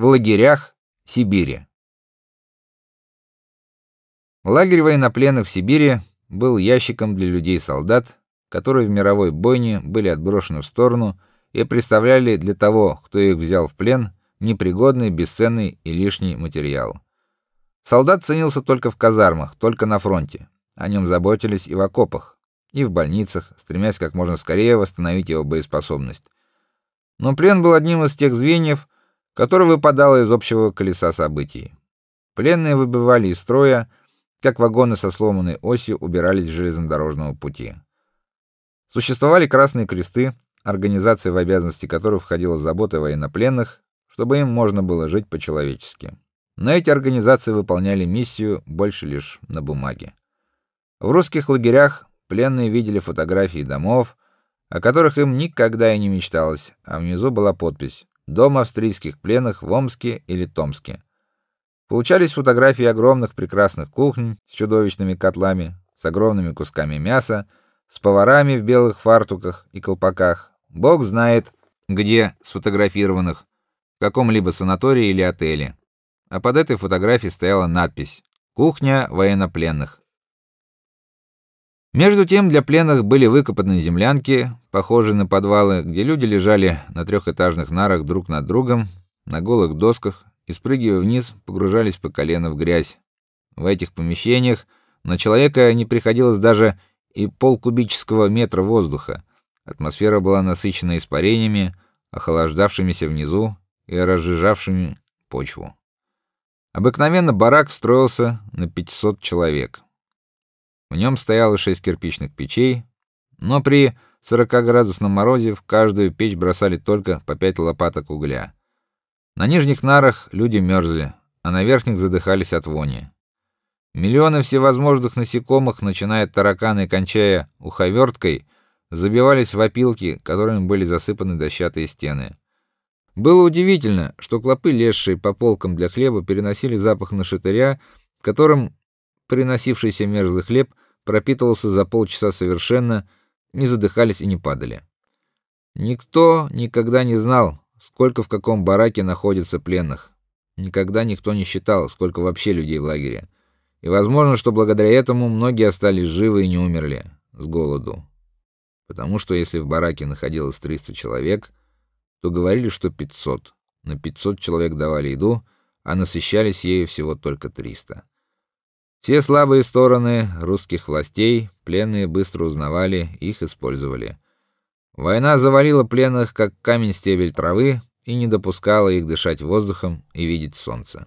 в лагерях Сибири. Лагерь военнопленных в Сибири был ящиком для людей-солдат, которые в мировой бойне были отброшены в сторону и представляли для того, кто их взял в плен, непригодный, бесценный и лишний материал. Солдат ценился только в казармах, только на фронте. О нем заботились и в окопах, и в больницах, стремясь как можно скорее восстановить его боеспособность. Но плен был одним из тех звеньев, которое выпадало из общего колеса событий. Пленные выбывали из строя, как вагоны со сломанной осью убирались с железнодорожного пути. Существовали красные кресты, организация в обязанности которых входила забота о военнопленных, чтобы им можно было жить по-человечески. Но эти организации выполняли миссию больше лишь на бумаге. В русских лагерях пленные видели фотографии домов, о которых им никогда и не мечталось, а внизу была подпись: Дом австрийских пленных в Омске или Томске. Получались фотографии огромных прекрасных кухонь с чудовищными котлами, с огромными кусками мяса, с поварами в белых фартуках и колпаках. Бог знает, где сфотографированных, в каком-либо санатории или отеле. А под этой фотографией стояла надпись: "Кухня военнопленных". Между тем для пленных были выкопаны землянки, похожие на подвалы, где люди лежали на трехэтажных нарах друг над другом, на голых досках и спрыгивая вниз, погружались по колено в грязь. В этих помещениях на человека не приходилось даже и полкубического метра воздуха. Атмосфера была насыщена испарениями, охлаждавшимися внизу и разжижавшими почву. Обыкновенно барак строился на 500 человек. В нем стояло шесть кирпичных печей, но при 40-градусном морозе в каждую печь бросали только по пять лопаток угля. На нижних нарах люди мерзли, а на верхних задыхались от вони. Миллионы всевозможных насекомых, начиная от таракана и кончая уховерткой, забивались в опилки, которыми были засыпаны дощатые стены. Было удивительно, что клопы, лезшие по полкам для хлеба, переносили запах на шатыря, которым приносившийся мерзлый хлеб пропитывался за полчаса совершенно, не задыхались и не падали. Никто никогда не знал, сколько в каком бараке находится пленных. Никогда никто не считал, сколько вообще людей в лагере. И возможно, что благодаря этому многие остались живы и не умерли с голоду. Потому что если в бараке находилось 300 человек, то говорили, что 500. На 500 человек давали еду, а насыщались ею всего только 300. Все слабые стороны русских властей пленные быстро узнавали, их использовали. Война завалила пленных как камень стебель травы и не допускала их дышать воздухом и видеть солнце.